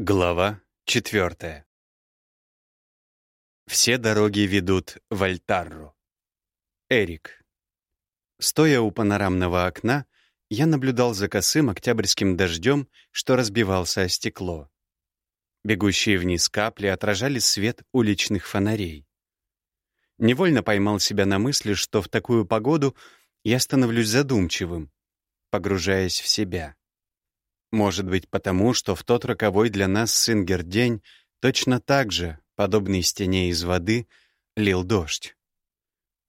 Глава четвертая. Все дороги ведут в Альтарру. Эрик. Стоя у панорамного окна, я наблюдал за косым октябрьским дождем, что разбивался о стекло. Бегущие вниз капли отражали свет уличных фонарей. Невольно поймал себя на мысли, что в такую погоду я становлюсь задумчивым, погружаясь в себя. Может быть, потому, что в тот роковой для нас Сингер день точно так же, подобный стене из воды, лил дождь.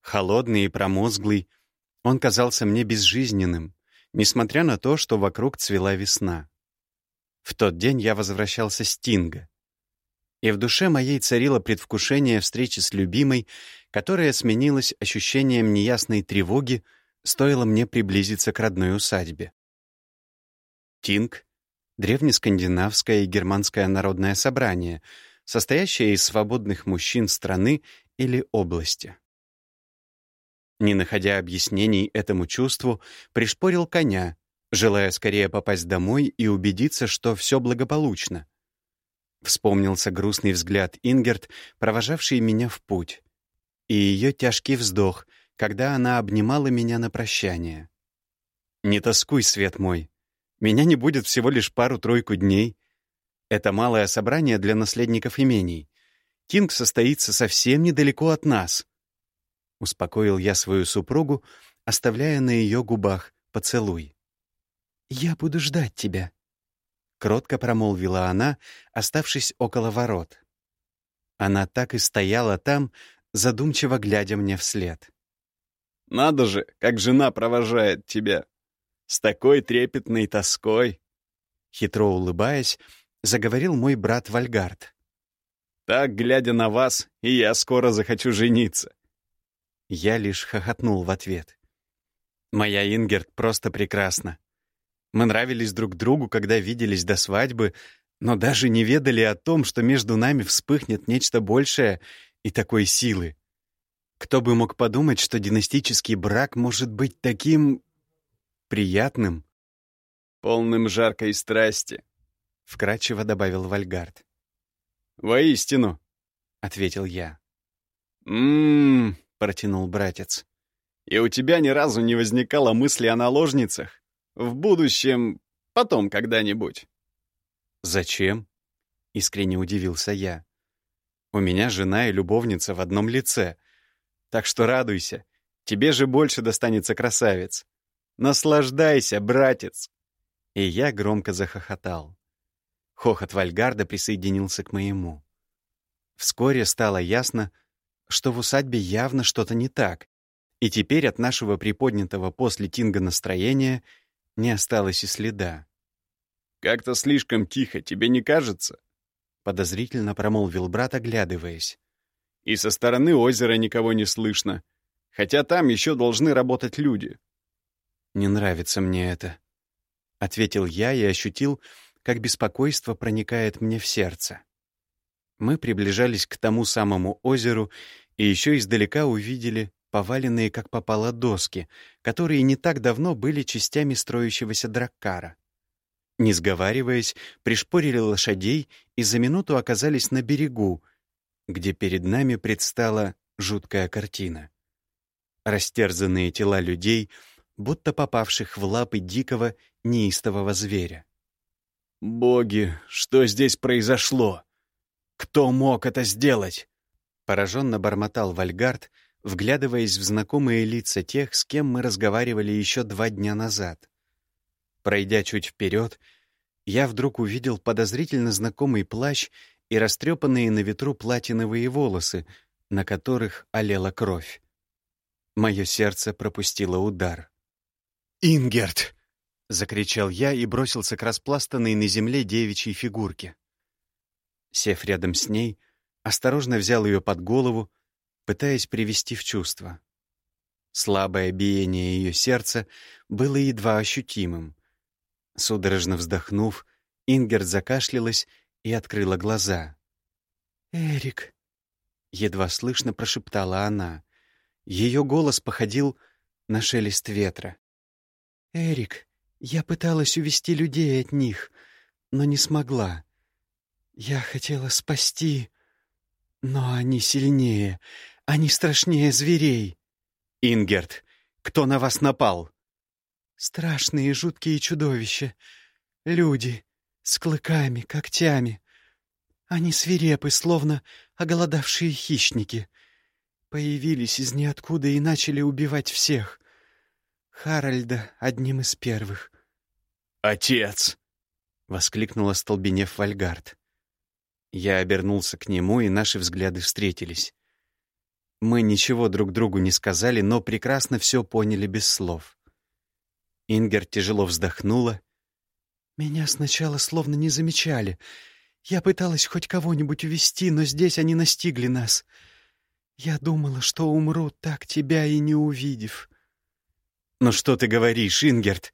Холодный и промозглый, он казался мне безжизненным, несмотря на то, что вокруг цвела весна. В тот день я возвращался с Тинга. И в душе моей царило предвкушение встречи с любимой, которая сменилась ощущением неясной тревоги, стоило мне приблизиться к родной усадьбе. Тинг — древнескандинавское и германское народное собрание, состоящее из свободных мужчин страны или области. Не находя объяснений этому чувству, пришпорил коня, желая скорее попасть домой и убедиться, что все благополучно. Вспомнился грустный взгляд Ингерт, провожавший меня в путь, и ее тяжкий вздох, когда она обнимала меня на прощание. «Не тоскуй, свет мой. Меня не будет всего лишь пару-тройку дней. Это малое собрание для наследников имений. Кинг состоится совсем недалеко от нас. Успокоил я свою супругу, оставляя на ее губах поцелуй. «Я буду ждать тебя», — кротко промолвила она, оставшись около ворот. Она так и стояла там, задумчиво глядя мне вслед. «Надо же, как жена провожает тебя!» С такой трепетной тоской!» Хитро улыбаясь, заговорил мой брат Вальгард. «Так, глядя на вас, и я скоро захочу жениться». Я лишь хохотнул в ответ. «Моя Ингерт просто прекрасна. Мы нравились друг другу, когда виделись до свадьбы, но даже не ведали о том, что между нами вспыхнет нечто большее и такой силы. Кто бы мог подумать, что династический брак может быть таким приятным, полным жаркой страсти, — вкратчиво добавил Вальгард. «Воистину», — ответил я. «М-м-м», протянул братец. «И у тебя ни разу не возникало мысли о наложницах? В будущем, потом когда-нибудь?» «Зачем?» — искренне удивился я. «У меня жена и любовница в одном лице, так что радуйся, тебе же больше достанется красавец». Наслаждайся, братец!» И я громко захохотал. Хохот Вальгарда присоединился к моему. Вскоре стало ясно, что в усадьбе явно что-то не так, и теперь от нашего приподнятого после Тинга настроения не осталось и следа. «Как-то слишком тихо, тебе не кажется?» Подозрительно промолвил брат, оглядываясь. «И со стороны озера никого не слышно, хотя там еще должны работать люди». «Не нравится мне это», — ответил я и ощутил, как беспокойство проникает мне в сердце. Мы приближались к тому самому озеру и еще издалека увидели поваленные, как попало, доски, которые не так давно были частями строящегося драккара. Не сговариваясь, пришпорили лошадей и за минуту оказались на берегу, где перед нами предстала жуткая картина. Растерзанные тела людей — будто попавших в лапы дикого, неистового зверя. «Боги, что здесь произошло? Кто мог это сделать?» Пораженно бормотал Вальгард, вглядываясь в знакомые лица тех, с кем мы разговаривали еще два дня назад. Пройдя чуть вперед, я вдруг увидел подозрительно знакомый плащ и растрепанные на ветру платиновые волосы, на которых олела кровь. Мое сердце пропустило удар. «Ингерт!» — закричал я и бросился к распластанной на земле девичьей фигурке. Сев рядом с ней, осторожно взял ее под голову, пытаясь привести в чувство. Слабое биение ее сердца было едва ощутимым. Судорожно вздохнув, Ингерт закашлялась и открыла глаза. «Эрик», — едва слышно прошептала она. Ее голос походил на шелест ветра. «Эрик, я пыталась увести людей от них, но не смогла. Я хотела спасти, но они сильнее, они страшнее зверей. Ингерт, кто на вас напал? Страшные жуткие чудовища. Люди с клыками, когтями. Они свирепы, словно оголодавшие хищники. Появились из ниоткуда и начали убивать всех. Харальда одним из первых. «Отец!» — воскликнула столбенев Вальгард. Я обернулся к нему, и наши взгляды встретились. Мы ничего друг другу не сказали, но прекрасно все поняли без слов. Ингер тяжело вздохнула. «Меня сначала словно не замечали. Я пыталась хоть кого-нибудь увести, но здесь они настигли нас. Я думала, что умру, так тебя и не увидев». «Ну что ты говоришь, Ингерт?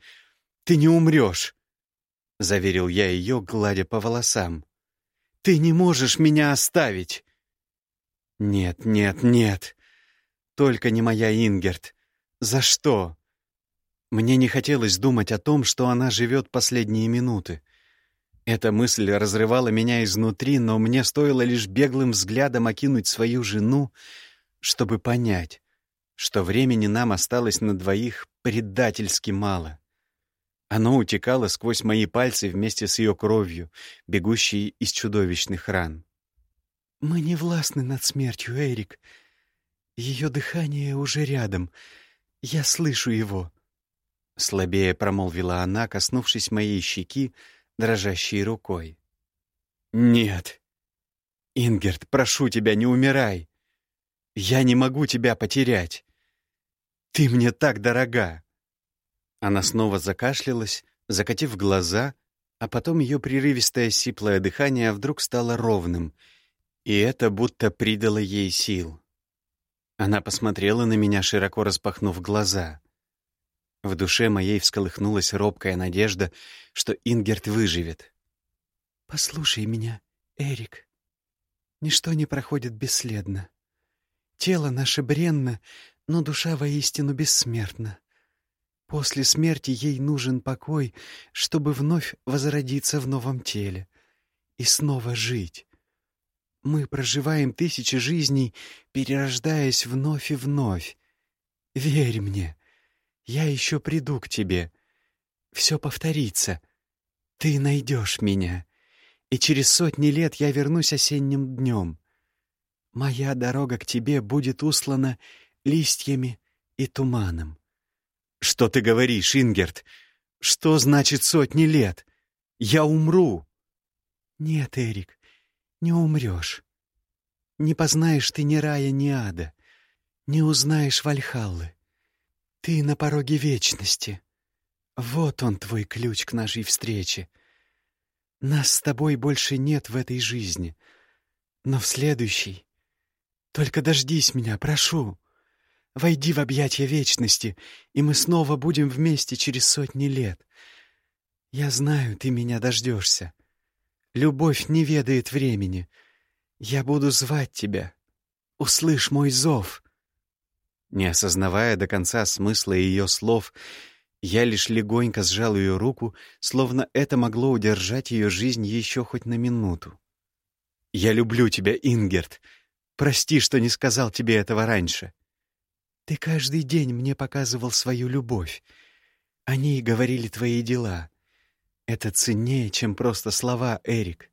Ты не умрешь!» — заверил я ее, гладя по волосам. «Ты не можешь меня оставить!» «Нет, нет, нет! Только не моя Ингерт! За что?» Мне не хотелось думать о том, что она живет последние минуты. Эта мысль разрывала меня изнутри, но мне стоило лишь беглым взглядом окинуть свою жену, чтобы понять, что времени нам осталось на двоих предательски мало. Оно утекало сквозь мои пальцы вместе с ее кровью, бегущей из чудовищных ран. «Мы не властны над смертью, Эрик. Ее дыхание уже рядом. Я слышу его. Слабее промолвила она, коснувшись моей щеки, дрожащей рукой. «Нет! Ингерт, прошу тебя, не умирай! Я не могу тебя потерять! Ты мне так дорога!» Она снова закашлялась, закатив глаза, а потом ее прерывистое сиплое дыхание вдруг стало ровным, и это будто придало ей сил. Она посмотрела на меня, широко распахнув глаза. В душе моей всколыхнулась робкая надежда, что Ингерт выживет. «Послушай меня, Эрик. Ничто не проходит бесследно. Тело наше бренно, но душа воистину бессмертна. После смерти ей нужен покой, чтобы вновь возродиться в новом теле и снова жить. Мы проживаем тысячи жизней, перерождаясь вновь и вновь. Верь мне, я еще приду к тебе. Все повторится. Ты найдешь меня, и через сотни лет я вернусь осенним днем. Моя дорога к тебе будет услана листьями и туманом. Что ты говоришь, Ингерт? Что значит сотни лет? Я умру. Нет, Эрик, не умрешь. Не познаешь ты ни рая, ни ада, не узнаешь Вальхаллы. Ты на пороге вечности. Вот он, твой ключ к нашей встрече. Нас с тобой больше нет в этой жизни, но в следующей. Только дождись меня, прошу. Войди в объятия вечности, и мы снова будем вместе через сотни лет. Я знаю, ты меня дождешься. Любовь не ведает времени. Я буду звать тебя. Услышь мой зов. Не осознавая до конца смысла ее слов, я лишь легонько сжал ее руку, словно это могло удержать ее жизнь еще хоть на минуту. «Я люблю тебя, Ингерт. Прости, что не сказал тебе этого раньше». «Ты каждый день мне показывал свою любовь. О ней говорили твои дела. Это ценнее, чем просто слова, Эрик.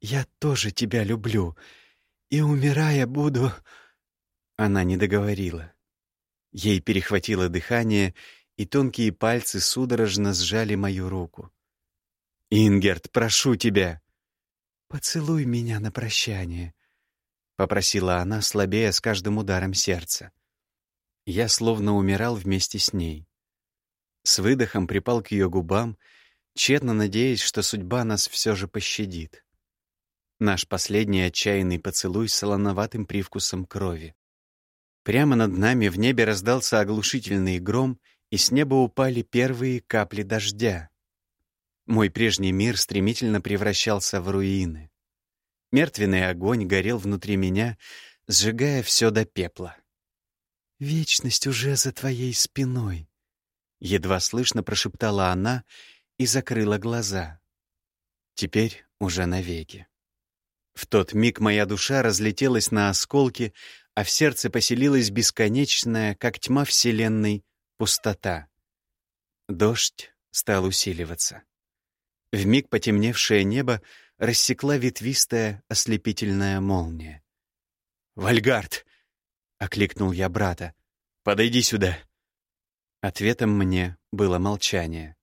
Я тоже тебя люблю, и, умирая, буду...» Она не договорила. Ей перехватило дыхание, и тонкие пальцы судорожно сжали мою руку. «Ингерт, прошу тебя!» «Поцелуй меня на прощание», — попросила она, слабея с каждым ударом сердца. Я словно умирал вместе с ней. С выдохом припал к ее губам, тщетно надеясь, что судьба нас все же пощадит. Наш последний отчаянный поцелуй с солоноватым привкусом крови. Прямо над нами в небе раздался оглушительный гром, и с неба упали первые капли дождя. Мой прежний мир стремительно превращался в руины. Мертвенный огонь горел внутри меня, сжигая все до пепла. «Вечность уже за твоей спиной», — едва слышно прошептала она и закрыла глаза. Теперь уже навеки. В тот миг моя душа разлетелась на осколки, а в сердце поселилась бесконечная, как тьма Вселенной, пустота. Дождь стал усиливаться. В миг потемневшее небо рассекла ветвистая ослепительная молния. «Вальгард!» — окликнул я брата. «Подойди сюда!» Ответом мне было молчание.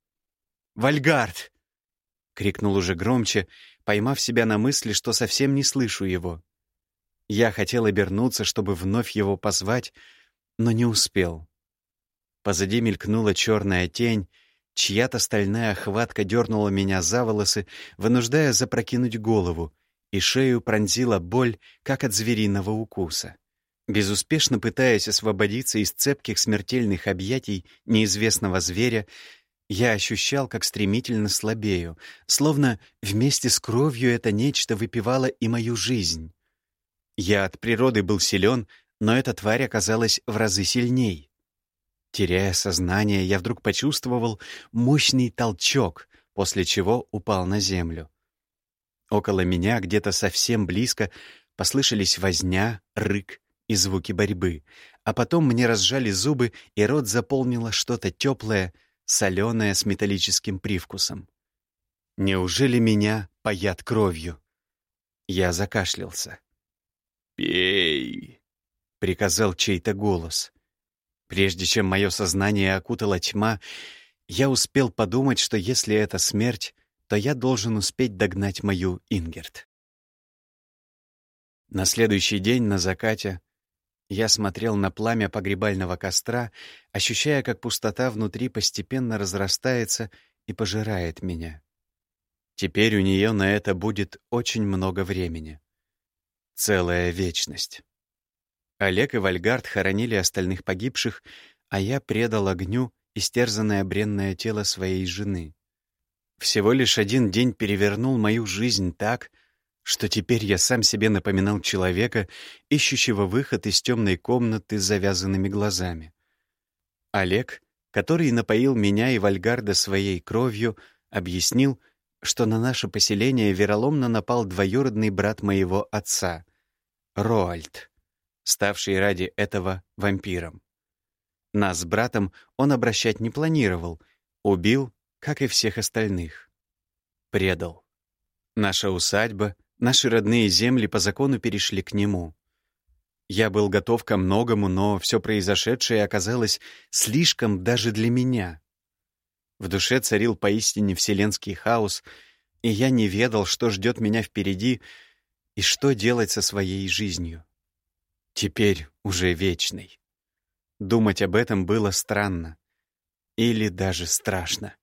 «Вальгард!» — крикнул уже громче, поймав себя на мысли, что совсем не слышу его. Я хотел обернуться, чтобы вновь его позвать, но не успел. Позади мелькнула черная тень, чья-то стальная охватка дернула меня за волосы, вынуждая запрокинуть голову, и шею пронзила боль, как от звериного укуса. Безуспешно пытаясь освободиться из цепких смертельных объятий неизвестного зверя, я ощущал, как стремительно слабею, словно вместе с кровью это нечто выпивало и мою жизнь. Я от природы был силен, но эта тварь оказалась в разы сильней. Теряя сознание, я вдруг почувствовал мощный толчок, после чего упал на землю. Около меня, где-то совсем близко, послышались возня, рык и звуки борьбы, а потом мне разжали зубы, и рот заполнило что-то теплое, соленое с металлическим привкусом. Неужели меня паят кровью? Я закашлялся. «Пей!» — приказал чей-то голос. Прежде чем мое сознание окутала тьма, я успел подумать, что если это смерть, то я должен успеть догнать мою Ингерт. На следующий день на закате я смотрел на пламя погребального костра, ощущая, как пустота внутри постепенно разрастается и пожирает меня. Теперь у нее на это будет очень много времени. Целая вечность. Олег и Вальгард хоронили остальных погибших, а я предал огню истерзанное бренное тело своей жены. Всего лишь один день перевернул мою жизнь так, что теперь я сам себе напоминал человека, ищущего выход из темной комнаты с завязанными глазами. Олег, который напоил меня и Вальгарда своей кровью, объяснил, что на наше поселение вероломно напал двоюродный брат моего отца, Роальд, ставший ради этого вампиром. Нас с братом он обращать не планировал, убил, как и всех остальных. Предал. Наша усадьба, Наши родные земли по закону перешли к нему. Я был готов ко многому, но все произошедшее оказалось слишком даже для меня. В душе царил поистине вселенский хаос, и я не ведал, что ждет меня впереди и что делать со своей жизнью. Теперь уже вечной. Думать об этом было странно. Или даже страшно.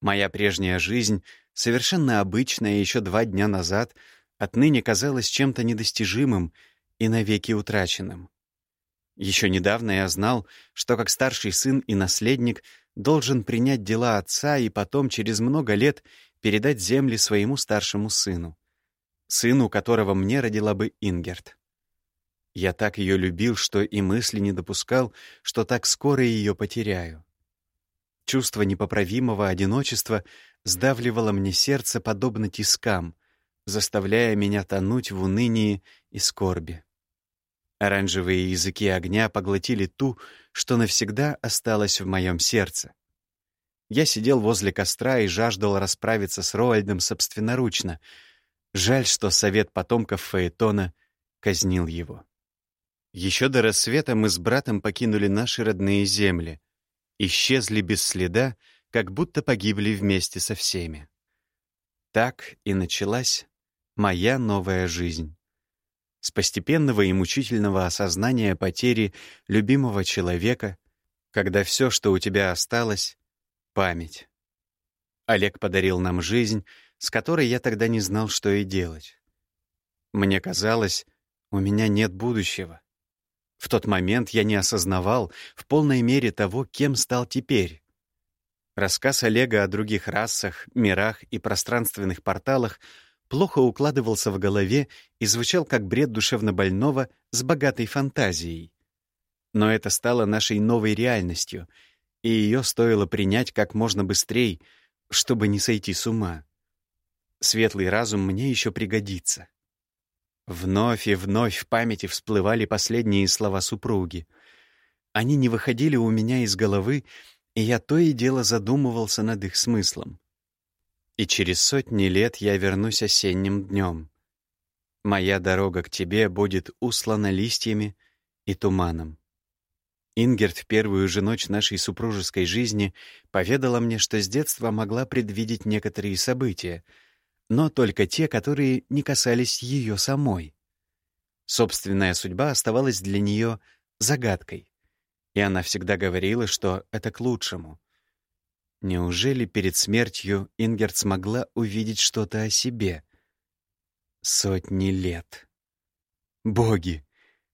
Моя прежняя жизнь совершенно обычная еще два дня назад, отныне казалась чем-то недостижимым и навеки утраченным. Еще недавно я знал, что как старший сын и наследник должен принять дела отца и потом через много лет передать земли своему старшему сыну, сыну которого мне родила бы Ингерт. Я так ее любил, что и мысли не допускал, что так скоро ее потеряю. Чувство непоправимого одиночества сдавливало мне сердце подобно тискам, заставляя меня тонуть в унынии и скорби. Оранжевые языки огня поглотили ту, что навсегда осталась в моем сердце. Я сидел возле костра и жаждал расправиться с Роальдом собственноручно. Жаль, что совет потомков Фаэтона казнил его. Еще до рассвета мы с братом покинули наши родные земли, исчезли без следа как будто погибли вместе со всеми. Так и началась моя новая жизнь. С постепенного и мучительного осознания потери любимого человека, когда все, что у тебя осталось — память. Олег подарил нам жизнь, с которой я тогда не знал, что и делать. Мне казалось, у меня нет будущего. В тот момент я не осознавал в полной мере того, кем стал теперь. Рассказ Олега о других расах, мирах и пространственных порталах плохо укладывался в голове и звучал как бред душевнобольного с богатой фантазией. Но это стало нашей новой реальностью, и ее стоило принять как можно быстрее, чтобы не сойти с ума. Светлый разум мне еще пригодится. Вновь и вновь в памяти всплывали последние слова супруги. Они не выходили у меня из головы, и я то и дело задумывался над их смыслом. И через сотни лет я вернусь осенним днем. Моя дорога к тебе будет услана листьями и туманом. Ингерт в первую же ночь нашей супружеской жизни поведала мне, что с детства могла предвидеть некоторые события, но только те, которые не касались ее самой. Собственная судьба оставалась для нее загадкой, и она всегда говорила, что это к лучшему. Неужели перед смертью Ингерт смогла увидеть что-то о себе? Сотни лет. Боги,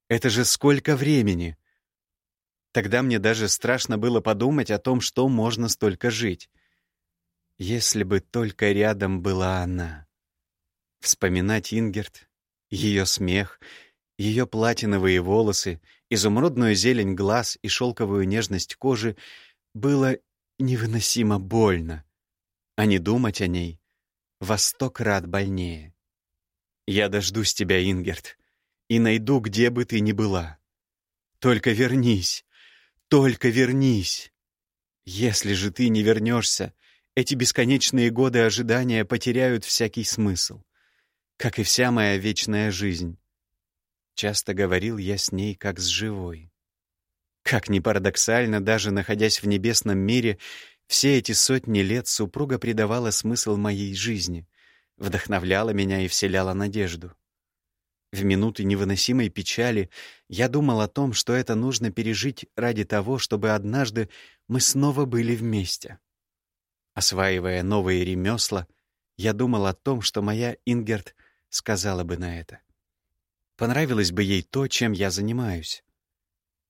это же сколько времени! Тогда мне даже страшно было подумать о том, что можно столько жить. Если бы только рядом была она. Вспоминать Ингерт, ее смех, ее платиновые волосы, изумрудную зелень глаз и шелковую нежность кожи было невыносимо больно, а не думать о ней во сто крат больнее. Я дождусь тебя, Ингерт, и найду, где бы ты ни была. Только вернись, только вернись. Если же ты не вернешься, эти бесконечные годы ожидания потеряют всякий смысл, как и вся моя вечная жизнь. Часто говорил я с ней как с живой. Как ни парадоксально, даже находясь в небесном мире, все эти сотни лет супруга придавала смысл моей жизни, вдохновляла меня и вселяла надежду. В минуты невыносимой печали я думал о том, что это нужно пережить ради того, чтобы однажды мы снова были вместе. Осваивая новые ремесла, я думал о том, что моя Ингерт сказала бы на это. Понравилось бы ей то, чем я занимаюсь.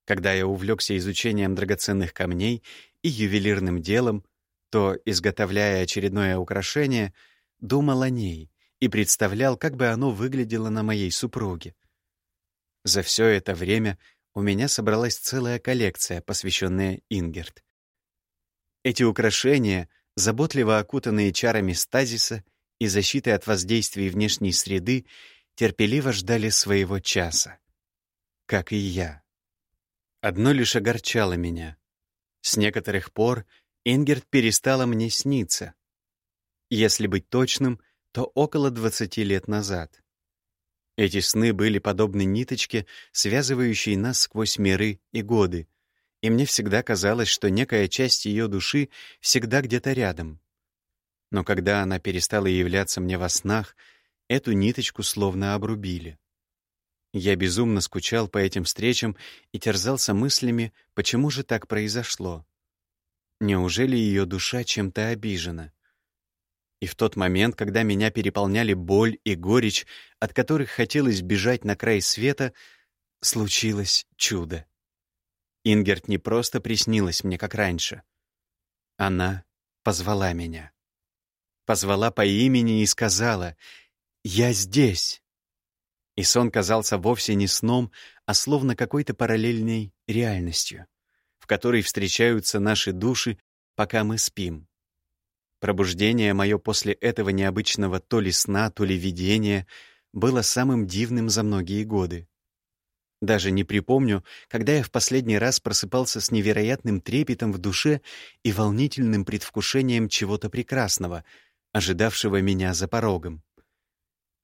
Когда я увлекся изучением драгоценных камней и ювелирным делом, то, изготовляя очередное украшение, думал о ней — и представлял, как бы оно выглядело на моей супруге. За все это время у меня собралась целая коллекция, посвященная Ингерт. Эти украшения, заботливо окутанные чарами стазиса и защитой от воздействий внешней среды, терпеливо ждали своего часа. Как и я. Одно лишь огорчало меня. С некоторых пор Ингерт перестала мне сниться. Если быть точным, то около 20 лет назад. Эти сны были подобны ниточке, связывающей нас сквозь миры и годы, и мне всегда казалось, что некая часть ее души всегда где-то рядом. Но когда она перестала являться мне во снах, эту ниточку словно обрубили. Я безумно скучал по этим встречам и терзался мыслями, почему же так произошло. Неужели ее душа чем-то обижена? И в тот момент, когда меня переполняли боль и горечь, от которых хотелось бежать на край света, случилось чудо. Ингерт не просто приснилась мне, как раньше. Она позвала меня. Позвала по имени и сказала «Я здесь». И сон казался вовсе не сном, а словно какой-то параллельной реальностью, в которой встречаются наши души, пока мы спим. Пробуждение мое после этого необычного то ли сна, то ли видения было самым дивным за многие годы. Даже не припомню, когда я в последний раз просыпался с невероятным трепетом в душе и волнительным предвкушением чего-то прекрасного, ожидавшего меня за порогом.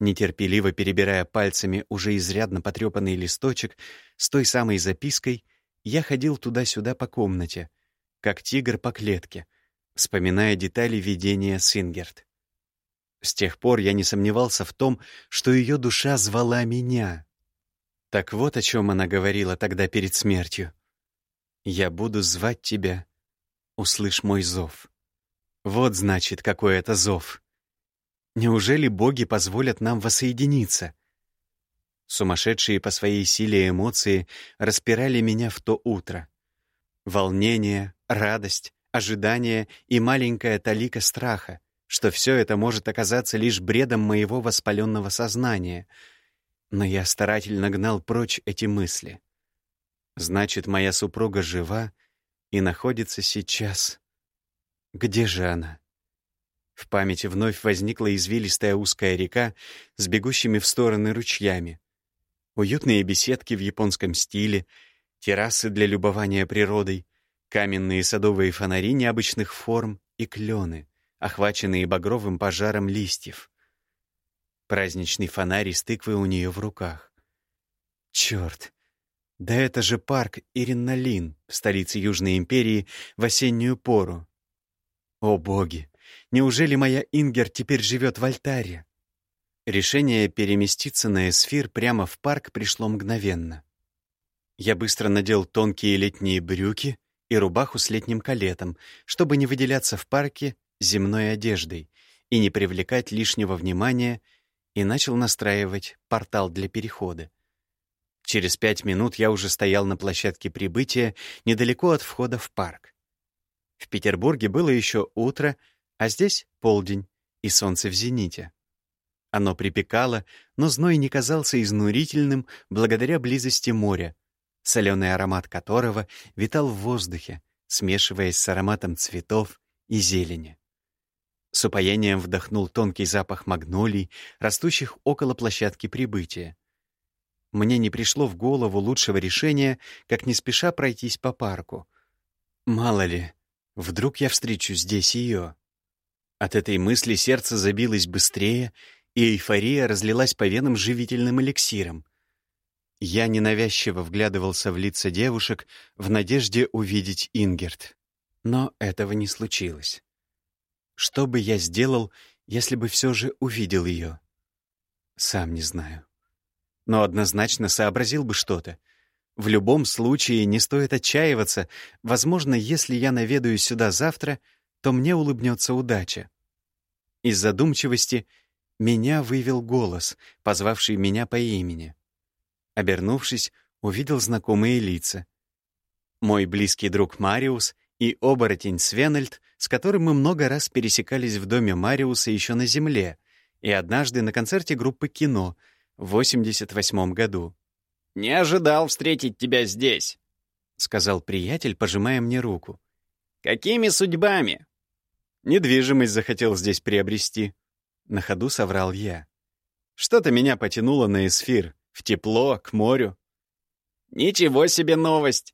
Нетерпеливо перебирая пальцами уже изрядно потрепанный листочек с той самой запиской, я ходил туда-сюда по комнате, как тигр по клетке, вспоминая детали видения Сингерт. С тех пор я не сомневался в том, что ее душа звала меня. Так вот о чем она говорила тогда перед смертью. «Я буду звать тебя, услышь мой зов». Вот значит, какой это зов. Неужели боги позволят нам воссоединиться? Сумасшедшие по своей силе эмоции распирали меня в то утро. Волнение, радость, ожидание и маленькая талика страха, что все это может оказаться лишь бредом моего воспаленного сознания. Но я старательно гнал прочь эти мысли. Значит, моя супруга жива и находится сейчас. Где же она? В памяти вновь возникла извилистая узкая река с бегущими в стороны ручьями. Уютные беседки в японском стиле, террасы для любования природой, каменные садовые фонари необычных форм и клены, охваченные багровым пожаром листьев. Праздничный фонарь из тыквы у нее в руках. Черт! Да это же парк Иринналин в столице Южной империи в осеннюю пору. О боги! Неужели моя Ингер теперь живет в альтаре? Решение переместиться на эсфир прямо в парк пришло мгновенно. Я быстро надел тонкие летние брюки и рубаху с летним калетом, чтобы не выделяться в парке земной одеждой и не привлекать лишнего внимания, и начал настраивать портал для перехода. Через пять минут я уже стоял на площадке прибытия недалеко от входа в парк. В Петербурге было еще утро, а здесь полдень и солнце в зените. Оно припекало, но зной не казался изнурительным благодаря близости моря, соленый аромат которого витал в воздухе, смешиваясь с ароматом цветов и зелени. С упоением вдохнул тонкий запах магнолий, растущих около площадки прибытия. Мне не пришло в голову лучшего решения, как не спеша пройтись по парку. Мало ли, вдруг я встречу здесь ее. От этой мысли сердце забилось быстрее, и эйфория разлилась по венам живительным эликсиром. Я ненавязчиво вглядывался в лица девушек в надежде увидеть Ингерт. Но этого не случилось. Что бы я сделал, если бы все же увидел ее? Сам не знаю. Но однозначно сообразил бы что-то. В любом случае не стоит отчаиваться. Возможно, если я наведаюсь сюда завтра, то мне улыбнется удача. Из задумчивости меня вывел голос, позвавший меня по имени. Обернувшись, увидел знакомые лица. Мой близкий друг Мариус и оборотень Свенельд, с которым мы много раз пересекались в доме Мариуса еще на Земле и однажды на концерте группы «Кино» в 88 году. «Не ожидал встретить тебя здесь», — сказал приятель, пожимая мне руку. «Какими судьбами?» «Недвижимость захотел здесь приобрести», — на ходу соврал я. «Что-то меня потянуло на эсфир, в тепло, к морю». «Ничего себе новость!» —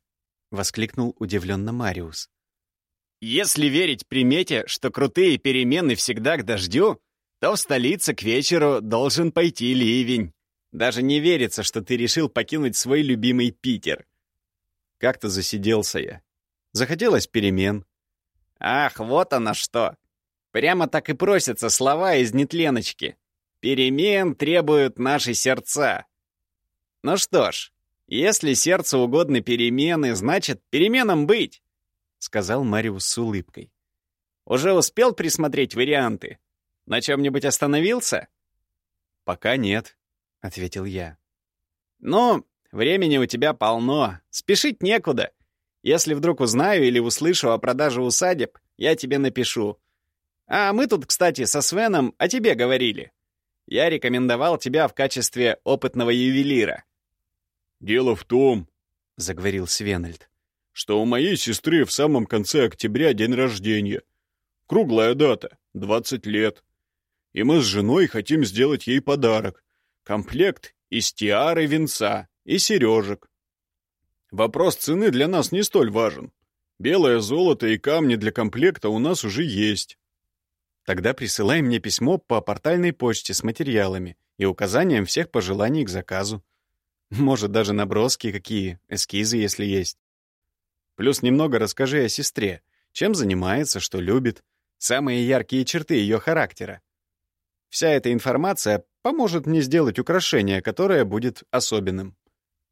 воскликнул удивленно Мариус. «Если верить примете, что крутые перемены всегда к дождю, то в столице к вечеру должен пойти ливень. Даже не верится, что ты решил покинуть свой любимый Питер». Как-то засиделся я. Захотелось перемен. «Ах, вот оно что! Прямо так и просятся слова из нетленочки. Перемен требуют наши сердца. Ну что ж, если сердцу угодны перемены, значит, переменам быть, сказал Мариус с улыбкой. Уже успел присмотреть варианты? На чем-нибудь остановился? Пока нет, ответил я. Ну, времени у тебя полно, спешить некуда. Если вдруг узнаю или услышу о продаже усадеб, я тебе напишу. А мы тут, кстати, со Свеном о тебе говорили. Я рекомендовал тебя в качестве опытного ювелира. «Дело в том», — заговорил Свенальд, «что у моей сестры в самом конце октября день рождения. Круглая дата, 20 лет. И мы с женой хотим сделать ей подарок. Комплект из тиары венца и сережек. Вопрос цены для нас не столь важен. Белое золото и камни для комплекта у нас уже есть. Тогда присылай мне письмо по портальной почте с материалами и указанием всех пожеланий к заказу. Может, даже наброски какие, эскизы, если есть. Плюс немного расскажи о сестре, чем занимается, что любит, самые яркие черты ее характера. Вся эта информация поможет мне сделать украшение, которое будет особенным.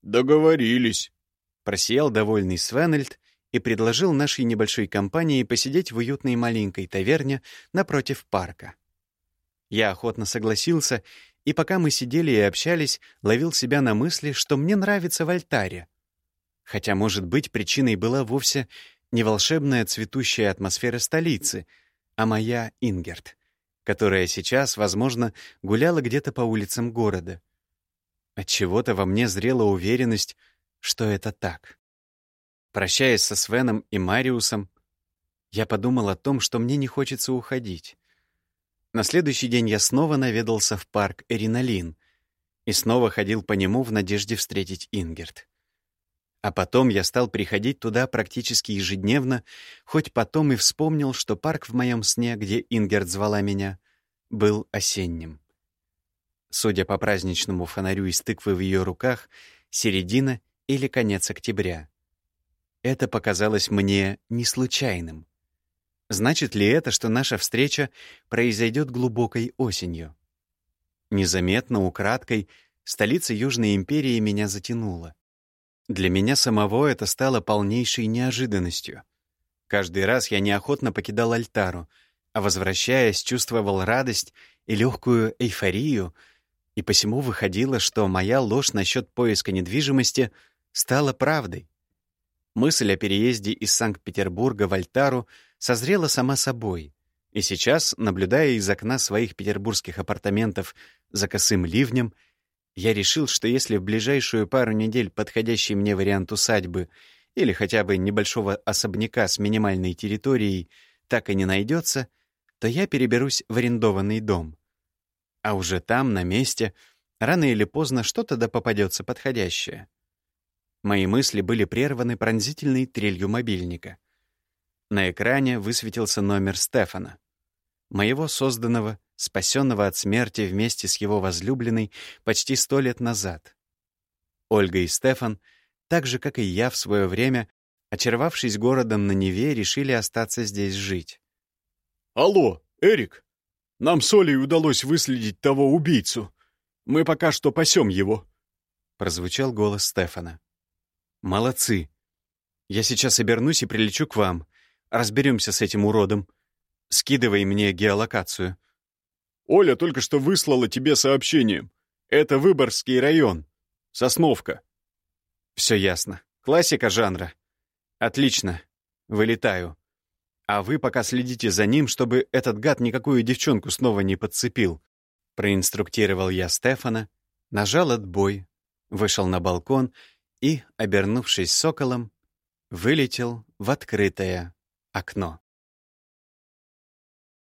«Договорились», — просиял довольный Свенельд и предложил нашей небольшой компании посидеть в уютной маленькой таверне напротив парка. Я охотно согласился, и пока мы сидели и общались, ловил себя на мысли, что мне нравится в альтаре. Хотя, может быть, причиной была вовсе не волшебная цветущая атмосфера столицы, а моя Ингерт, которая сейчас, возможно, гуляла где-то по улицам города. Отчего-то во мне зрела уверенность, что это так. Прощаясь со Свеном и Мариусом, я подумал о том, что мне не хочется уходить. На следующий день я снова наведался в парк Эриналин и снова ходил по нему в надежде встретить Ингерт. А потом я стал приходить туда практически ежедневно, хоть потом и вспомнил, что парк в моем сне, где Ингерт звала меня, был осенним. Судя по праздничному фонарю из тыквы в ее руках, середина или конец октября. Это показалось мне не случайным. Значит ли это, что наша встреча произойдет глубокой осенью? Незаметно, украдкой, столица Южной империи меня затянула. Для меня самого это стало полнейшей неожиданностью. Каждый раз я неохотно покидал альтару, а возвращаясь, чувствовал радость и легкую эйфорию, и посему выходило, что моя ложь насчет поиска недвижимости стала правдой. Мысль о переезде из Санкт-Петербурга в Альтару созрела сама собой, и сейчас, наблюдая из окна своих петербургских апартаментов за косым ливнем, я решил, что если в ближайшую пару недель подходящий мне вариант усадьбы или хотя бы небольшого особняка с минимальной территорией так и не найдется, то я переберусь в арендованный дом. А уже там, на месте, рано или поздно что-то да попадется подходящее. Мои мысли были прерваны пронзительной трелью мобильника. На экране высветился номер Стефана. Моего созданного, спасенного от смерти вместе с его возлюбленной почти сто лет назад. Ольга и Стефан, так же, как и я в свое время, очаровавшись городом на Неве, решили остаться здесь жить. «Алло, Эрик! Нам с Олей удалось выследить того убийцу. Мы пока что пасем его», — прозвучал голос Стефана. «Молодцы. Я сейчас обернусь и прилечу к вам. Разберемся с этим уродом. Скидывай мне геолокацию». «Оля только что выслала тебе сообщение. Это Выборгский район. Сосновка». «Все ясно. Классика жанра. Отлично. Вылетаю. А вы пока следите за ним, чтобы этот гад никакую девчонку снова не подцепил». Проинструктировал я Стефана, нажал отбой, вышел на балкон и, обернувшись соколом, вылетел в открытое окно.